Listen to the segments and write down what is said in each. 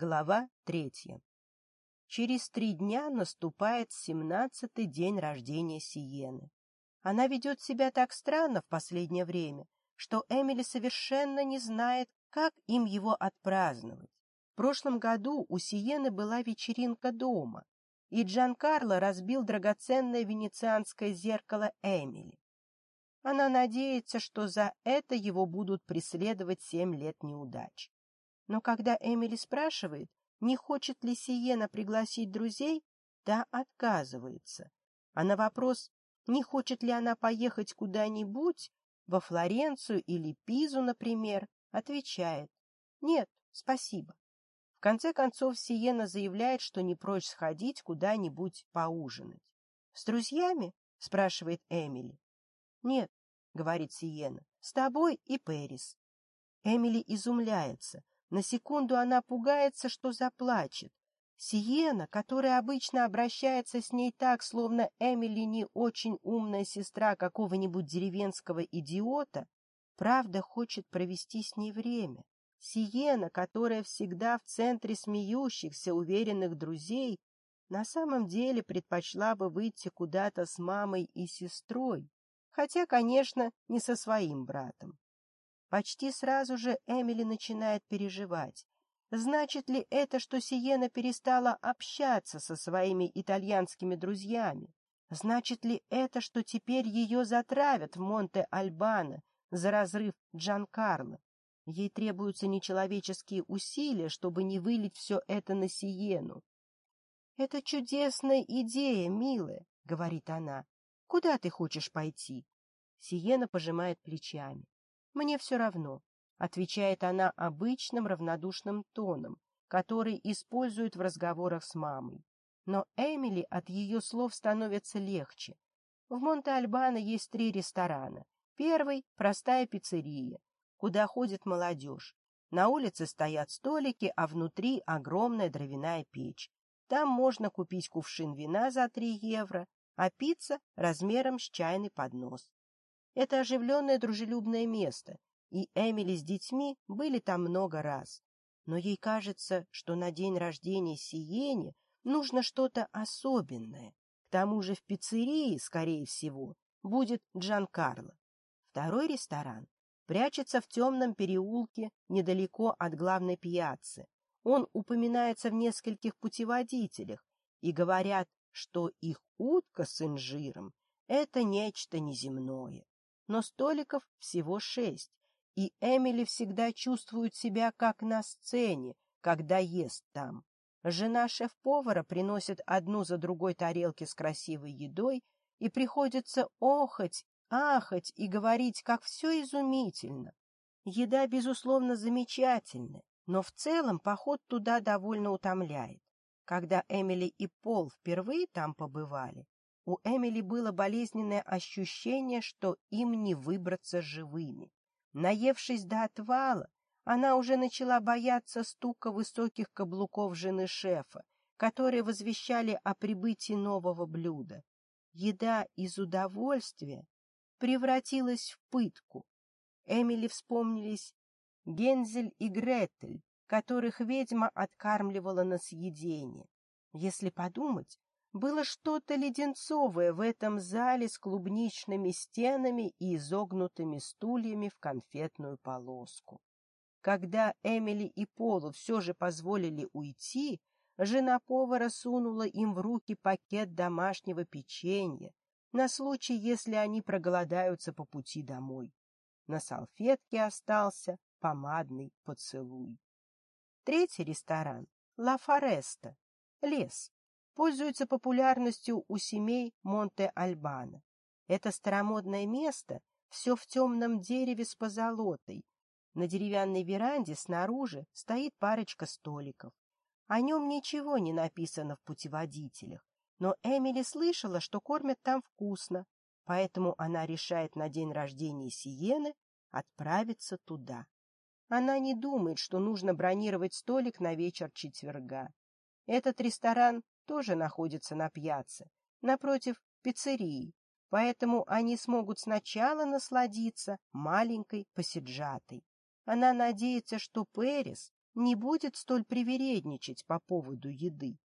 Глава третья. Через три дня наступает семнадцатый день рождения Сиены. Она ведет себя так странно в последнее время, что Эмили совершенно не знает, как им его отпраздновать. В прошлом году у Сиены была вечеринка дома, и Джан Карло разбил драгоценное венецианское зеркало Эмили. Она надеется, что за это его будут преследовать семь лет неудач. Но когда Эмили спрашивает, не хочет ли Сиена пригласить друзей, та отказывается. А на вопрос, не хочет ли она поехать куда-нибудь, во Флоренцию или Пизу, например, отвечает «Нет, спасибо». В конце концов Сиена заявляет, что не прочь сходить куда-нибудь поужинать. «С друзьями?» — спрашивает Эмили. «Нет», — говорит Сиена, — «с тобой и Перис». Эмили изумляется — на секунду она пугается, что заплачет. Сиена, которая обычно обращается с ней так, словно Эмили не очень умная сестра какого-нибудь деревенского идиота, правда хочет провести с ней время. Сиена, которая всегда в центре смеющихся, уверенных друзей, на самом деле предпочла бы выйти куда-то с мамой и сестрой, хотя, конечно, не со своим братом. Почти сразу же Эмили начинает переживать. Значит ли это, что Сиена перестала общаться со своими итальянскими друзьями? Значит ли это, что теперь ее затравят в Монте-Альбано за разрыв Джан-Карло? Ей требуются нечеловеческие усилия, чтобы не вылить все это на Сиену. — Это чудесная идея, милая, — говорит она. — Куда ты хочешь пойти? Сиена пожимает плечами. «Мне все равно», — отвечает она обычным равнодушным тоном, который используют в разговорах с мамой. Но Эмили от ее слов становится легче. В Монте-Альбано есть три ресторана. Первый — простая пиццерия, куда ходит молодежь. На улице стоят столики, а внутри огромная дровяная печь. Там можно купить кувшин вина за 3 евро, а пицца размером с чайный поднос. Это оживленное дружелюбное место, и Эмили с детьми были там много раз. Но ей кажется, что на день рождения Сиене нужно что-то особенное. К тому же в пиццерии, скорее всего, будет Джан Карло. Второй ресторан прячется в темном переулке недалеко от главной пьяцы. Он упоминается в нескольких путеводителях, и говорят, что их утка с инжиром — это нечто неземное но столиков всего шесть, и Эмили всегда чувствует себя как на сцене, когда ест там. Жена шеф-повара приносит одну за другой тарелки с красивой едой, и приходится охоть, ахать и говорить, как все изумительно. Еда, безусловно, замечательная, но в целом поход туда довольно утомляет. Когда Эмили и Пол впервые там побывали, у Эмили было болезненное ощущение, что им не выбраться живыми. Наевшись до отвала, она уже начала бояться стука высоких каблуков жены шефа, которые возвещали о прибытии нового блюда. Еда из удовольствия превратилась в пытку. Эмили вспомнились Гензель и Гретель, которых ведьма откармливала на съедение. Если подумать, было что-то леденцовое в этом зале с клубничными стенами и изогнутыми стульями в конфетную полоску. Когда Эмили и Полу все же позволили уйти, жена повара сунула им в руки пакет домашнего печенья на случай, если они проголодаются по пути домой. На салфетке остался помадный поцелуй. Третий ресторан — Ла Фореста, лес, пользуется популярностью у семей Монте-Альбана. Это старомодное место все в темном дереве с позолотой. На деревянной веранде снаружи стоит парочка столиков. О нем ничего не написано в путеводителях, но Эмили слышала, что кормят там вкусно, поэтому она решает на день рождения Сиены отправиться туда. Она не думает, что нужно бронировать столик на вечер четверга. Этот ресторан тоже находится на пьяце, напротив пиццерии, поэтому они смогут сначала насладиться маленькой посиджатой. Она надеется, что Перес не будет столь привередничать по поводу еды.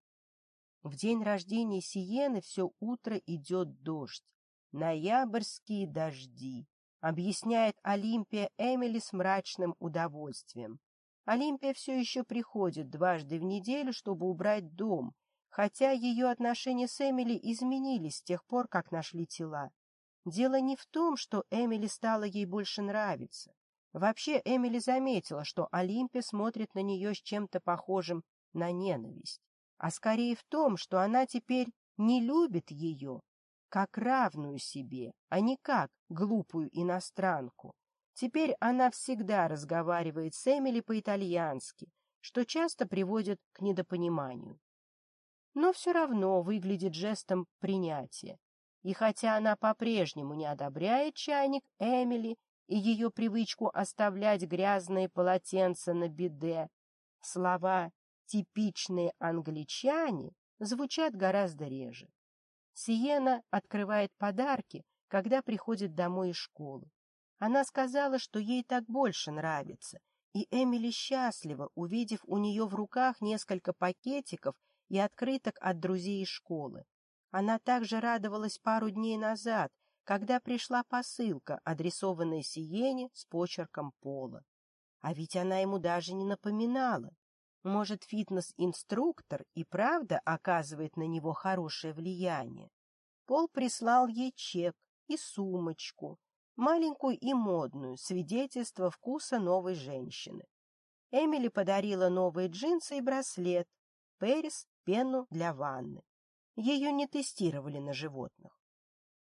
В день рождения Сиены все утро идет дождь. Ноябрьские дожди, объясняет Олимпия Эмили с мрачным удовольствием. Олимпия все еще приходит дважды в неделю, чтобы убрать дом Хотя ее отношения с Эмили изменились с тех пор, как нашли тела. Дело не в том, что Эмили стала ей больше нравиться. Вообще Эмили заметила, что Олимпия смотрит на нее с чем-то похожим на ненависть, а скорее в том, что она теперь не любит ее как равную себе, а не как глупую иностранку. Теперь она всегда разговаривает с Эмили по-итальянски, что часто приводит к недопониманию но все равно выглядит жестом принятия. И хотя она по-прежнему не одобряет чайник Эмили и ее привычку оставлять грязные полотенца на биде, слова «типичные англичане» звучат гораздо реже. Сиена открывает подарки, когда приходит домой из школы. Она сказала, что ей так больше нравится, и Эмили счастлива, увидев у нее в руках несколько пакетиков и открыток от друзей из школы. Она также радовалась пару дней назад, когда пришла посылка, адресованная Сиене с почерком Пола. А ведь она ему даже не напоминала. Может, фитнес-инструктор и правда оказывает на него хорошее влияние. Пол прислал ей чек и сумочку, маленькую и модную, свидетельство вкуса новой женщины. Эмили подарила новые джинсы и браслет, Пэрис пену для ванны. Ее не тестировали на животных.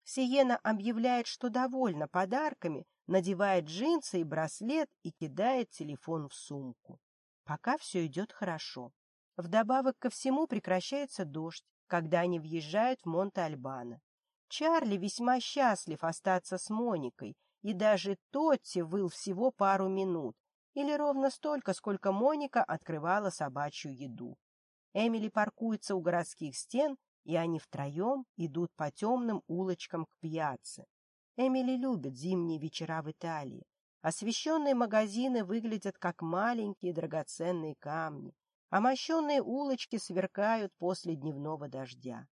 Сиена объявляет, что довольна подарками, надевает джинсы и браслет и кидает телефон в сумку. Пока все идет хорошо. Вдобавок ко всему прекращается дождь, когда они въезжают в Монте-Альбано. Чарли весьма счастлив остаться с Моникой, и даже Тотти выл всего пару минут, или ровно столько, сколько Моника открывала собачью еду. Эмили паркуется у городских стен, и они втроем идут по темным улочкам к пьяце. Эмили любит зимние вечера в Италии. Освещенные магазины выглядят как маленькие драгоценные камни, а мощенные улочки сверкают после дневного дождя.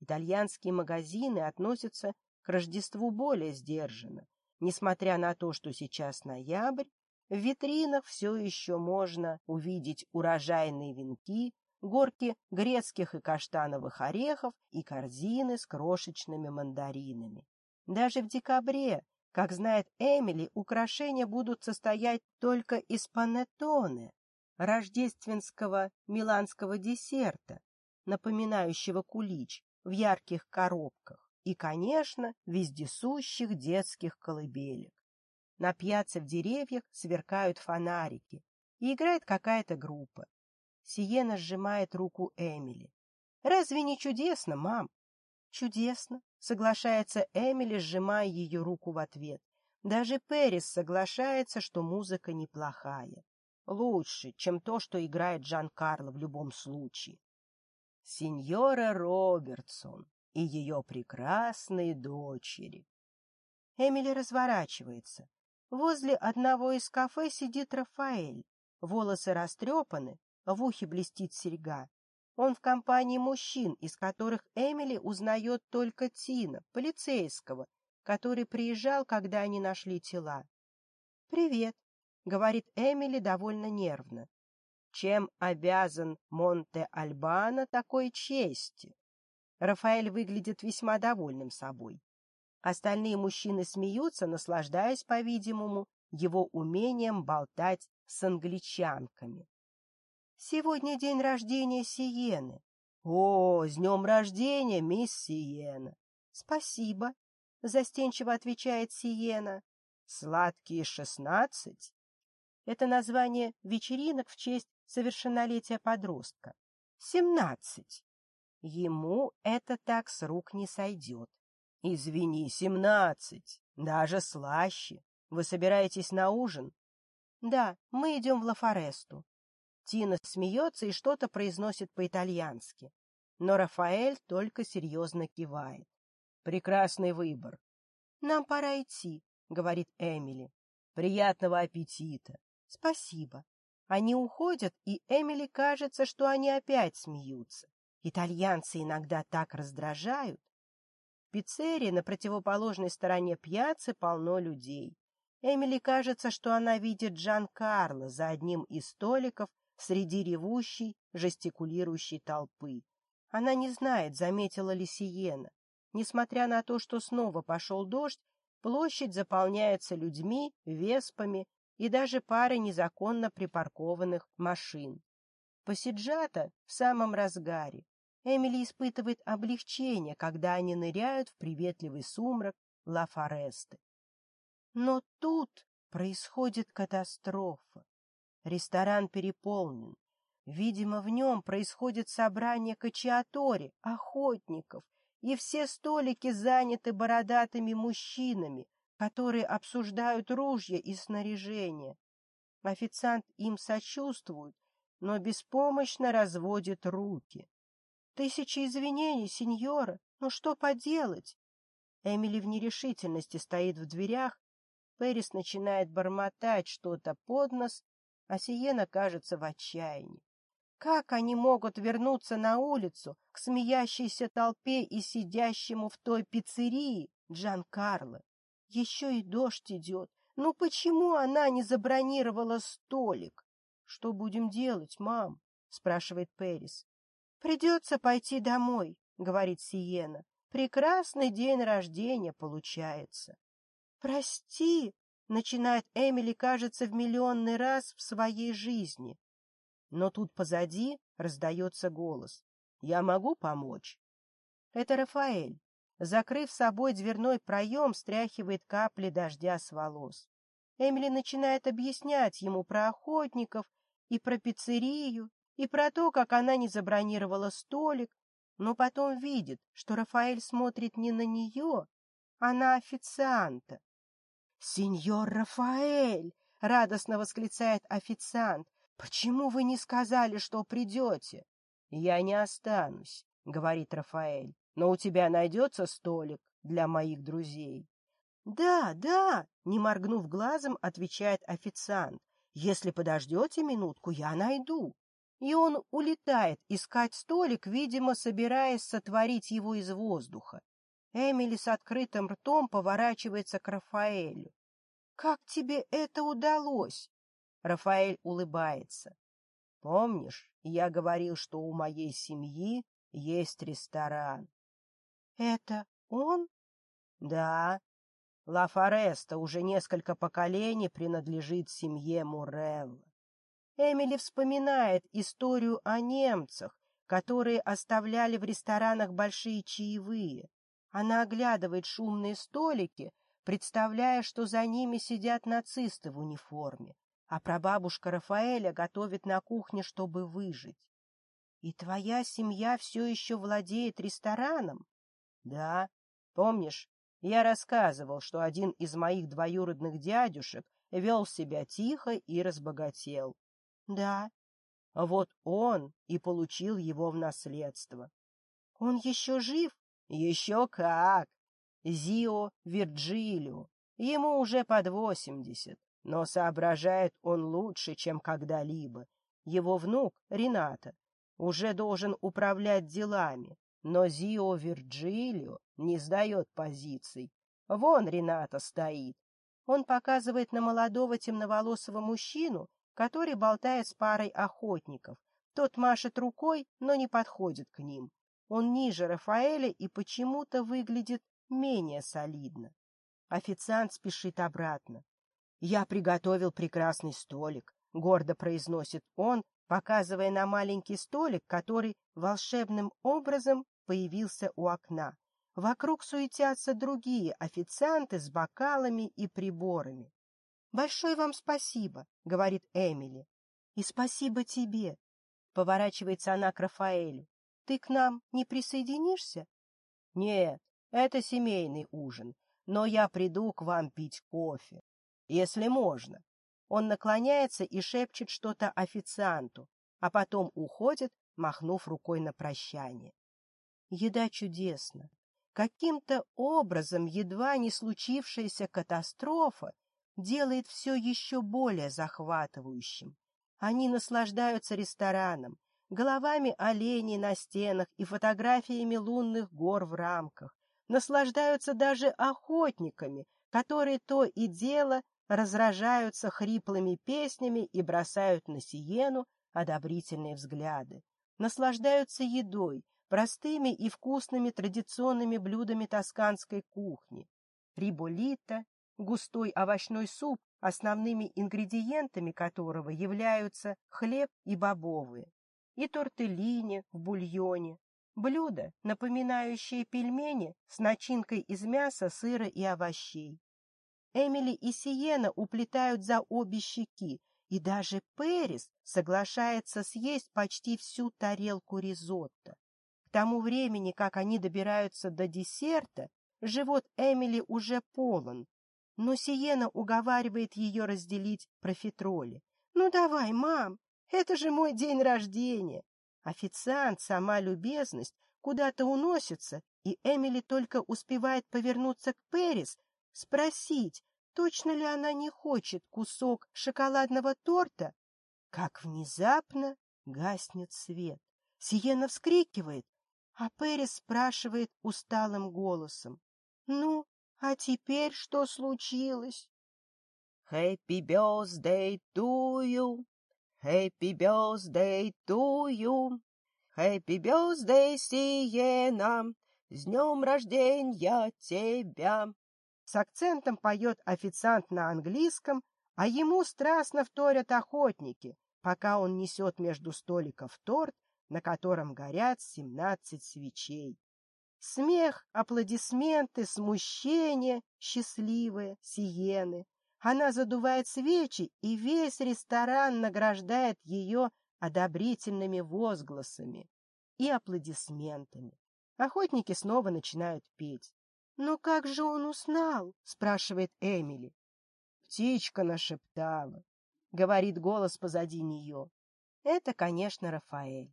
Итальянские магазины относятся к Рождеству более сдержанно. Несмотря на то, что сейчас ноябрь, в витринах все еще можно увидеть урожайные венки, горки грецких и каштановых орехов и корзины с крошечными мандаринами. Даже в декабре, как знает Эмили, украшения будут состоять только из панеттоне, рождественского миланского десерта, напоминающего кулич в ярких коробках и, конечно, вездесущих детских колыбелек. На пьяце в деревьях сверкают фонарики, и играет какая-то группа. Сиена сжимает руку Эмили. «Разве не чудесно, мам?» «Чудесно», — соглашается Эмили, сжимая ее руку в ответ. Даже Перис соглашается, что музыка неплохая. Лучше, чем то, что играет Джан Карло в любом случае. Сеньора Робертсон и ее прекрасные дочери. Эмили разворачивается. Возле одного из кафе сидит Рафаэль. Волосы растрепаны, в ухе блестит серьга. Он в компании мужчин, из которых Эмили узнает только Тина, полицейского, который приезжал, когда они нашли тела. «Привет», — говорит Эмили довольно нервно. «Чем обязан Монте-Альбана такой чести?» Рафаэль выглядит весьма довольным собой. Остальные мужчины смеются, наслаждаясь, по-видимому, его умением болтать с англичанками. Сегодня день рождения Сиены. О, с днем рождения, мисс Сиена. Спасибо, застенчиво отвечает Сиена. Сладкие шестнадцать. Это название вечеринок в честь совершеннолетия подростка. Семнадцать. Ему это так с рук не сойдет. Извини, семнадцать. Даже слаще. Вы собираетесь на ужин? Да, мы идем в Лафаресту. Тина смеется и что-то произносит по-итальянски. Но Рафаэль только серьезно кивает. «Прекрасный выбор!» «Нам пора идти», — говорит Эмили. «Приятного аппетита!» «Спасибо!» Они уходят, и Эмили кажется, что они опять смеются. Итальянцы иногда так раздражают. В пиццерии на противоположной стороне пьяцы полно людей. Эмили кажется, что она видит Джан Карло за одним из столиков — среди ревущей, жестикулирующей толпы. Она не знает, заметила ли Сиена. Несмотря на то, что снова пошел дождь, площадь заполняется людьми, веспами и даже парой незаконно припаркованных машин. Посиджата в самом разгаре. Эмили испытывает облегчение, когда они ныряют в приветливый сумрак Ла Форесты. Но тут происходит катастрофа. Ресторан переполнен. Видимо, в нем происходит собрание качиатори, охотников, и все столики заняты бородатыми мужчинами, которые обсуждают ружья и снаряжение. Официант им сочувствует, но беспомощно разводит руки. «Тысячи извинений, сеньора! но что поделать?» Эмили в нерешительности стоит в дверях, Пэрис начинает бормотать что-то под нос, а Сиена кажется в отчаянии. Как они могут вернуться на улицу к смеящейся толпе и сидящему в той пиццерии Джан Карло? Еще и дождь идет. Ну почему она не забронировала столик? — Что будем делать, мам? — спрашивает Перис. — Придется пойти домой, — говорит Сиена. — Прекрасный день рождения получается. — Прости, начинает Эмили, кажется, в миллионный раз в своей жизни. Но тут позади раздается голос. «Я могу помочь?» Это Рафаэль. Закрыв собой дверной проем, стряхивает капли дождя с волос. Эмили начинает объяснять ему про охотников и про пиццерию, и про то, как она не забронировала столик, но потом видит, что Рафаэль смотрит не на нее, а на официанта. «Сеньор Рафаэль!» — радостно восклицает официант. «Почему вы не сказали, что придете?» «Я не останусь», — говорит Рафаэль, «но у тебя найдется столик для моих друзей». «Да, да», — не моргнув глазом, отвечает официант. «Если подождете минутку, я найду». И он улетает искать столик, видимо, собираясь сотворить его из воздуха. Эмили с открытым ртом поворачивается к Рафаэлю. «Как тебе это удалось?» Рафаэль улыбается. «Помнишь, я говорил, что у моей семьи есть ресторан?» «Это он?» «Да. Ла Фореста уже несколько поколений принадлежит семье Мурелла. Эмили вспоминает историю о немцах, которые оставляли в ресторанах большие чаевые. Она оглядывает шумные столики, представляя, что за ними сидят нацисты в униформе, а прабабушка Рафаэля готовит на кухне, чтобы выжить. И твоя семья все еще владеет рестораном? Да. Помнишь, я рассказывал, что один из моих двоюродных дядюшек вел себя тихо и разбогател. Да. Вот он и получил его в наследство. Он еще жив? Еще как! Зио Вирджилю. Ему уже под восемьдесят, но соображает он лучше, чем когда-либо. Его внук, Рената, уже должен управлять делами, но Зио Вирджилио не сдает позиций. Вон Рената стоит. Он показывает на молодого темноволосого мужчину, который болтает с парой охотников. Тот машет рукой, но не подходит к ним. Он ниже Рафаэля и почему-то выглядит менее солидно. Официант спешит обратно. «Я приготовил прекрасный столик», — гордо произносит он, показывая на маленький столик, который волшебным образом появился у окна. Вокруг суетятся другие официанты с бокалами и приборами. «Большое вам спасибо», — говорит Эмили. «И спасибо тебе», — поворачивается она к Рафаэлю. Ты к нам не присоединишься? — Нет, это семейный ужин, но я приду к вам пить кофе, если можно. Он наклоняется и шепчет что-то официанту, а потом уходит, махнув рукой на прощание. Еда чудесна. Каким-то образом едва не случившаяся катастрофа делает все еще более захватывающим. Они наслаждаются рестораном, головами оленей на стенах и фотографиями лунных гор в рамках, наслаждаются даже охотниками, которые то и дело разражаются хриплыми песнями и бросают на сиену одобрительные взгляды, наслаждаются едой, простыми и вкусными традиционными блюдами тосканской кухни, риболита, густой овощной суп, основными ингредиентами которого являются хлеб и бобовые, и тортеллини в бульоне. Блюда, напоминающие пельмени с начинкой из мяса, сыра и овощей. Эмили и Сиена уплетают за обе щеки, и даже Перис соглашается съесть почти всю тарелку ризотто. К тому времени, как они добираются до десерта, живот Эмили уже полон, но Сиена уговаривает ее разделить профитроли. «Ну давай, мам, это же мой день рождения. Официант, сама любезность, куда-то уносится, и Эмили только успевает повернуться к Перис, спросить, точно ли она не хочет кусок шоколадного торта, как внезапно гаснет свет. Сиена вскрикивает, а Перис спрашивает усталым голосом. — Ну, а теперь что случилось? — Happy birthday to you! Happy birthday to you! Happy birthday, Сиена! С днем рождения тебя! С акцентом поет официант на английском, а ему страстно вторят охотники, пока он несет между столиков торт, на котором горят семнадцать свечей. Смех, аплодисменты, смущение, счастливые, сиены. Она задувает свечи, и весь ресторан награждает ее одобрительными возгласами и аплодисментами. Охотники снова начинают петь. «Но как же он узнал?» — спрашивает Эмили. «Птичка нашептала», — говорит голос позади нее. Это, конечно, Рафаэль.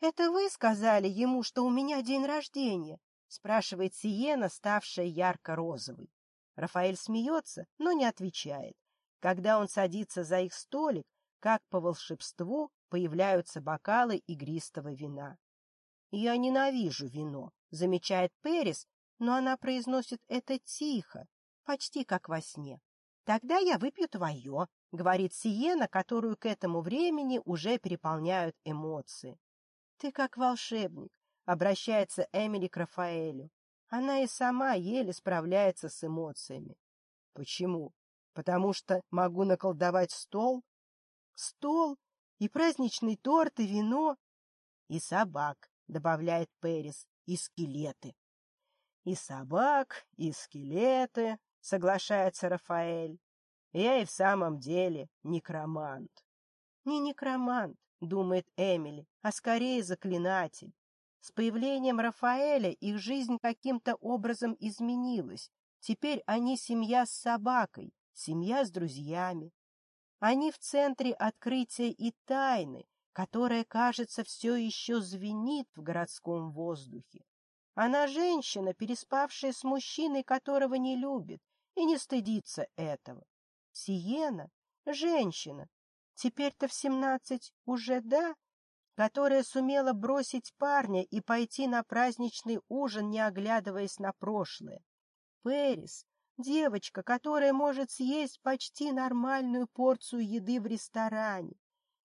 «Это вы сказали ему, что у меня день рождения?» — спрашивает Сиена, ставшая ярко-розовой. Рафаэль смеется, но не отвечает. Когда он садится за их столик, как по волшебству появляются бокалы игристого вина. «Я ненавижу вино», — замечает Перис, но она произносит это тихо, почти как во сне. «Тогда я выпью твое», — говорит Сиена, которую к этому времени уже переполняют эмоции. «Ты как волшебник», — обращается Эмили к Рафаэлю. Она и сама еле справляется с эмоциями. Почему? Потому что могу наколдовать стол? Стол и праздничный торт, и вино. И собак, добавляет Перис, и скелеты. И собак, и скелеты, соглашается Рафаэль. Я и в самом деле некромант. Не некромант, думает Эмили, а скорее заклинатель. С появлением Рафаэля их жизнь каким-то образом изменилась. Теперь они семья с собакой, семья с друзьями. Они в центре открытия и тайны, которая, кажется, все еще звенит в городском воздухе. Она женщина, переспавшая с мужчиной, которого не любит, и не стыдится этого. Сиена — женщина. Теперь-то в семнадцать уже да, которая сумела бросить парня и пойти на праздничный ужин, не оглядываясь на прошлое. Пэрис, девочка, которая может съесть почти нормальную порцию еды в ресторане.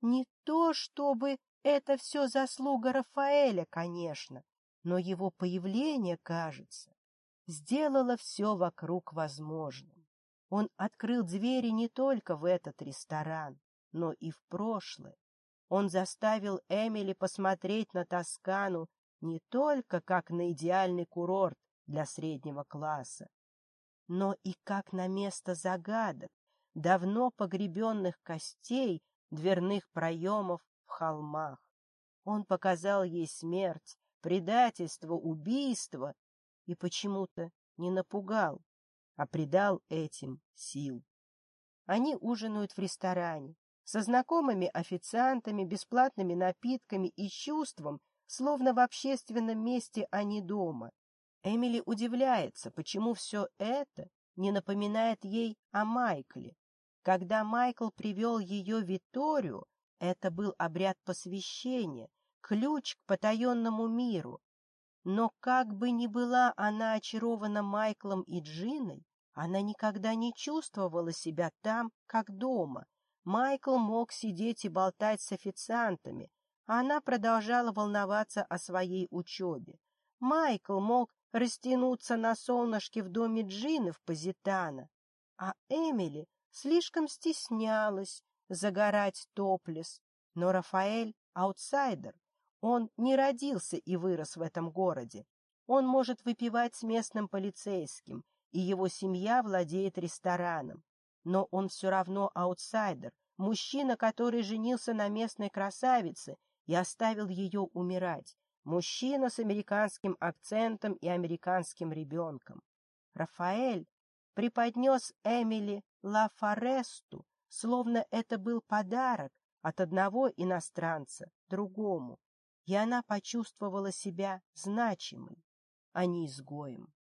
Не то, чтобы это все заслуга Рафаэля, конечно, но его появление, кажется, сделало все вокруг возможным. Он открыл двери не только в этот ресторан, но и в прошлое. Он заставил Эмили посмотреть на Тоскану не только как на идеальный курорт для среднего класса, но и как на место загадок, давно погребенных костей, дверных проемов в холмах. Он показал ей смерть, предательство, убийство и почему-то не напугал, а придал этим сил. Они ужинают в ресторане со знакомыми официантами, бесплатными напитками и чувством, словно в общественном месте, а не дома. Эмили удивляется, почему все это не напоминает ей о Майкле. Когда Майкл привел ее в Виторию, это был обряд посвящения, ключ к потаенному миру. Но как бы ни была она очарована Майклом и Джиной, она никогда не чувствовала себя там, как дома — Майкл мог сидеть и болтать с официантами, а она продолжала волноваться о своей учебе. Майкл мог растянуться на солнышке в доме Джины в Позитано, а Эмили слишком стеснялась загорать топлес. Но Рафаэль — аутсайдер. Он не родился и вырос в этом городе. Он может выпивать с местным полицейским, и его семья владеет рестораном. Но он все равно аутсайдер, мужчина, который женился на местной красавице и оставил ее умирать, мужчина с американским акцентом и американским ребенком. Рафаэль преподнес Эмили Лафаресту, словно это был подарок от одного иностранца другому, и она почувствовала себя значимой, а не изгоем.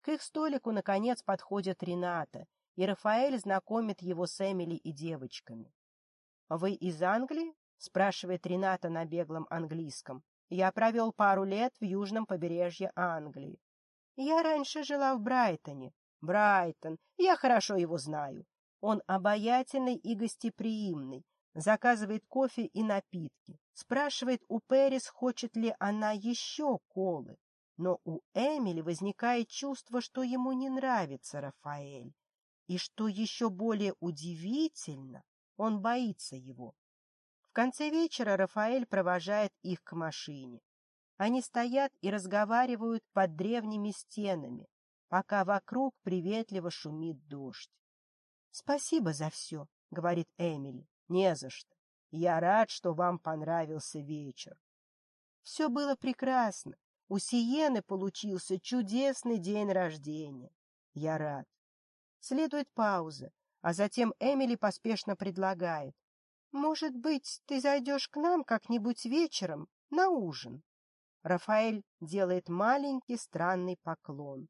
К их столику, наконец, подходит Рената, и Рафаэль знакомит его с Эмили и девочками. «Вы из Англии?» — спрашивает Рената на беглом английском. «Я провел пару лет в южном побережье Англии. Я раньше жила в Брайтоне. Брайтон, я хорошо его знаю. Он обаятельный и гостеприимный, заказывает кофе и напитки, спрашивает у Перис, хочет ли она еще колы. Но у Эмили возникает чувство, что ему не нравится Рафаэль. И что еще более удивительно, он боится его. В конце вечера Рафаэль провожает их к машине. Они стоят и разговаривают под древними стенами, пока вокруг приветливо шумит дождь. — Спасибо за все, — говорит Эмили. — Не за что. Я рад, что вам понравился вечер. Все было прекрасно. У Сиены получился чудесный день рождения. Я рад. Следует пауза, а затем Эмили поспешно предлагает. «Может быть, ты зайдешь к нам как-нибудь вечером на ужин?» Рафаэль делает маленький странный поклон.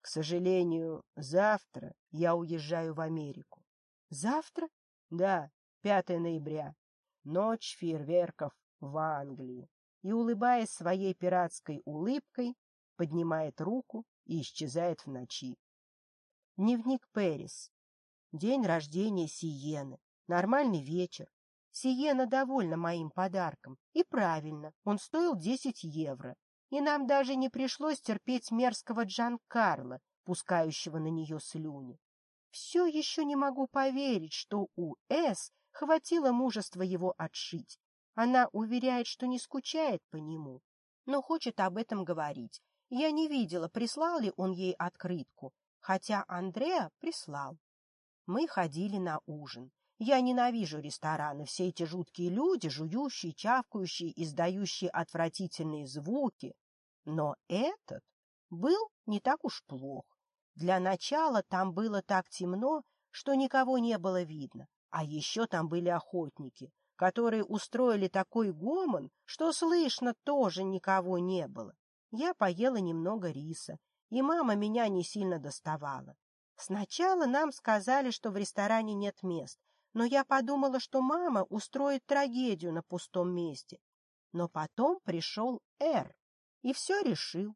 «К сожалению, завтра я уезжаю в Америку». «Завтра?» «Да, 5 ноября. Ночь фейерверков в Англии». И, улыбаясь своей пиратской улыбкой, поднимает руку и исчезает в ночи. Дневник Пэрис. День рождения Сиены. Нормальный вечер. Сиена довольна моим подарком. И правильно, он стоил 10 евро. И нам даже не пришлось терпеть мерзкого Джан Карла, пускающего на нее слюни. Все еще не могу поверить, что у С хватило мужества его отшить. Она уверяет, что не скучает по нему, но хочет об этом говорить. Я не видела, прислал ли он ей открытку, хотя Андреа прислал. Мы ходили на ужин. Я ненавижу рестораны, все эти жуткие люди, жующие, чавкающие, издающие отвратительные звуки. Но этот был не так уж плох. Для начала там было так темно, что никого не было видно. А еще там были охотники, которые устроили такой гомон, что слышно тоже никого не было. Я поела немного риса и мама меня не сильно доставала. Сначала нам сказали, что в ресторане нет мест, но я подумала, что мама устроит трагедию на пустом месте. Но потом пришел Эр и все решил.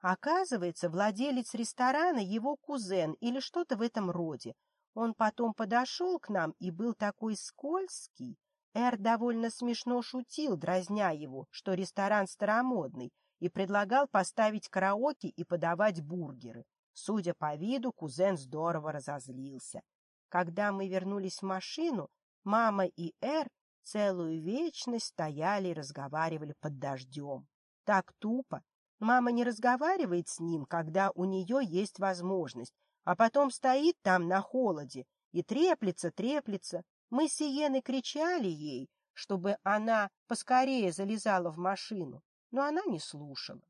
Оказывается, владелец ресторана его кузен или что-то в этом роде. Он потом подошел к нам и был такой скользкий. Эр довольно смешно шутил, дразня его, что ресторан старомодный, и предлагал поставить караоке и подавать бургеры. Судя по виду, кузен здорово разозлился. Когда мы вернулись в машину, мама и Эр целую вечность стояли и разговаривали под дождем. Так тупо. Мама не разговаривает с ним, когда у нее есть возможность, а потом стоит там на холоде и треплется, треплется. Мы с Иеной кричали ей, чтобы она поскорее залезала в машину но она не слушала.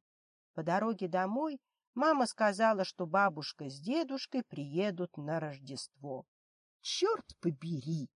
По дороге домой мама сказала, что бабушка с дедушкой приедут на Рождество. Черт побери!